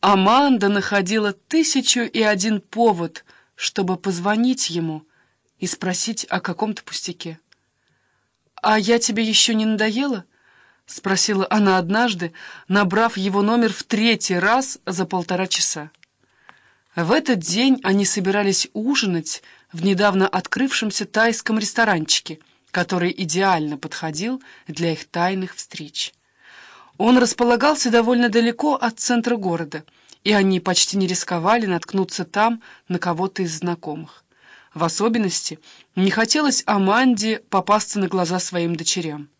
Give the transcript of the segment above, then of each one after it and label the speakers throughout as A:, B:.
A: Аманда находила тысячу и один повод, чтобы позвонить ему и спросить о каком-то пустяке. «А я тебе еще не надоела?» — спросила она однажды, набрав его номер в третий раз за полтора часа. В этот день они собирались ужинать в недавно открывшемся тайском ресторанчике, который идеально подходил для их тайных встреч. Он располагался довольно далеко от центра города, и они почти не рисковали наткнуться там на кого-то из знакомых. В особенности не хотелось Аманде попасться на глаза своим дочерям.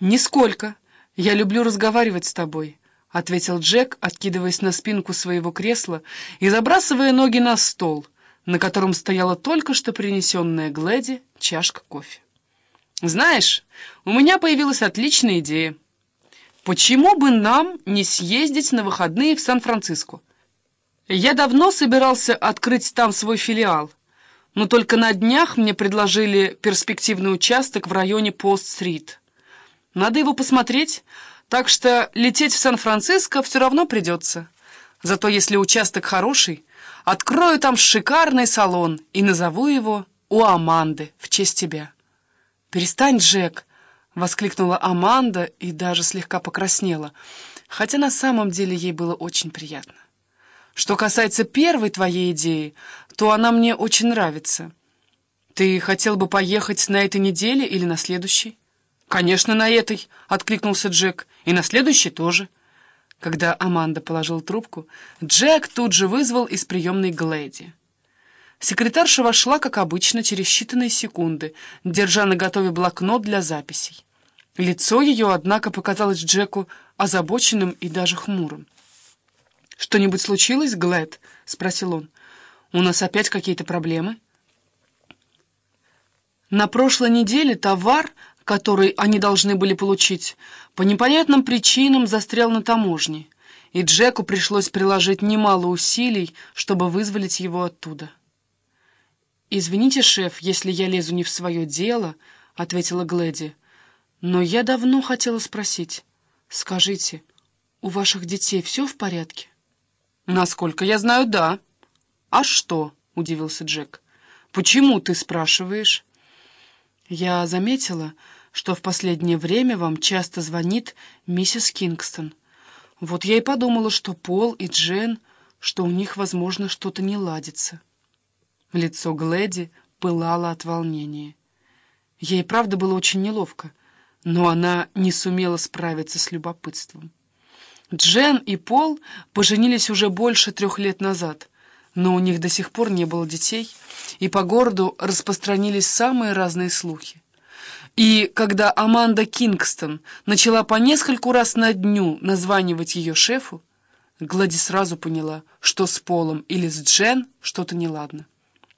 A: «Нисколько. Я люблю разговаривать с тобой», — ответил Джек, откидываясь на спинку своего кресла и забрасывая ноги на стол, на котором стояла только что принесенная Глэди чашка кофе. «Знаешь, у меня появилась отличная идея. Почему бы нам не съездить на выходные в Сан-Франциско? Я давно собирался открыть там свой филиал, но только на днях мне предложили перспективный участок в районе Пост-стрит. Надо его посмотреть, так что лететь в Сан-Франциско все равно придется. Зато если участок хороший, открою там шикарный салон и назову его «У Аманды» в честь тебя. «Перестань, Джек!» — воскликнула Аманда и даже слегка покраснела, хотя на самом деле ей было очень приятно. «Что касается первой твоей идеи, то она мне очень нравится. Ты хотел бы поехать на этой неделе или на следующей?» «Конечно, на этой!» — откликнулся Джек. «И на следующей тоже». Когда Аманда положил трубку, Джек тут же вызвал из приемной Глэди. Секретарша вошла, как обычно, через считанные секунды, держа на готове блокнот для записей. Лицо ее, однако, показалось Джеку озабоченным и даже хмурым. «Что-нибудь случилось, Глэд?» — спросил он. «У нас опять какие-то проблемы?» На прошлой неделе товар, который они должны были получить, по непонятным причинам застрял на таможне, и Джеку пришлось приложить немало усилий, чтобы вызволить его оттуда. «Извините, шеф, если я лезу не в свое дело», — ответила Глэди, «но я давно хотела спросить. Скажите, у ваших детей все в порядке?» «Насколько я знаю, да». «А что?» — удивился Джек. «Почему ты спрашиваешь?» «Я заметила, что в последнее время вам часто звонит миссис Кингстон. Вот я и подумала, что Пол и Джен, что у них, возможно, что-то не ладится». Лицо Глэди пылало от волнения. Ей, правда, было очень неловко, но она не сумела справиться с любопытством. Джен и Пол поженились уже больше трех лет назад, но у них до сих пор не было детей, и по городу распространились самые разные слухи. И когда Аманда Кингстон начала по нескольку раз на дню названивать ее шефу, Глади сразу поняла, что с Полом или с Джен что-то неладно.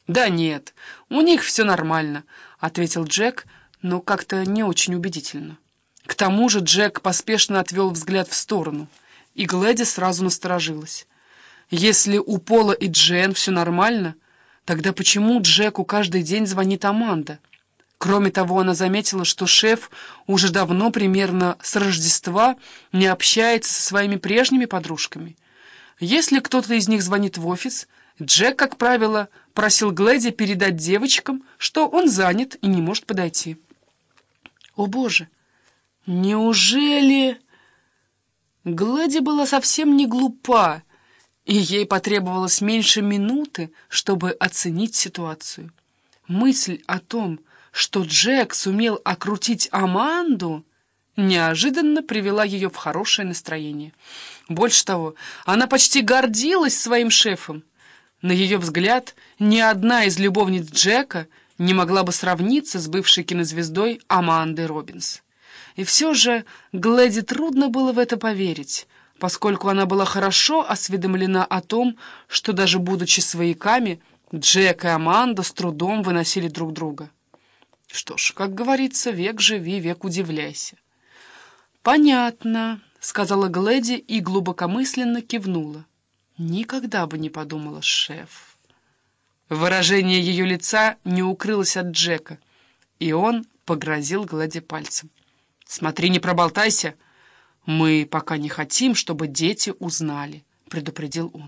A: «Да нет, у них все нормально», — ответил Джек, но как-то не очень убедительно. К тому же Джек поспешно отвел взгляд в сторону, и Глэди сразу насторожилась. Если у Пола и Джен все нормально, тогда почему Джеку каждый день звонит Аманда? Кроме того, она заметила, что шеф уже давно, примерно с Рождества, не общается со своими прежними подружками. Если кто-то из них звонит в офис, Джек, как правило, просил Глэди передать девочкам, что он занят и не может подойти. О, Боже! Неужели... Глади была совсем не глупа, и ей потребовалось меньше минуты, чтобы оценить ситуацию. Мысль о том, что Джек сумел окрутить Аманду, неожиданно привела ее в хорошее настроение. Больше того, она почти гордилась своим шефом. На ее взгляд, ни одна из любовниц Джека не могла бы сравниться с бывшей кинозвездой Амандой Робинс. И все же Глэди трудно было в это поверить, поскольку она была хорошо осведомлена о том, что даже будучи свояками, Джек и Аманда с трудом выносили друг друга. Что ж, как говорится, век живи, век удивляйся. «Понятно», — сказала Глэди и глубокомысленно кивнула. «Никогда бы не подумала, шеф». Выражение ее лица не укрылось от Джека, и он погрозил Глэди пальцем. «Смотри, не проболтайся. «Мы пока не хотим, чтобы дети узнали», — предупредил он.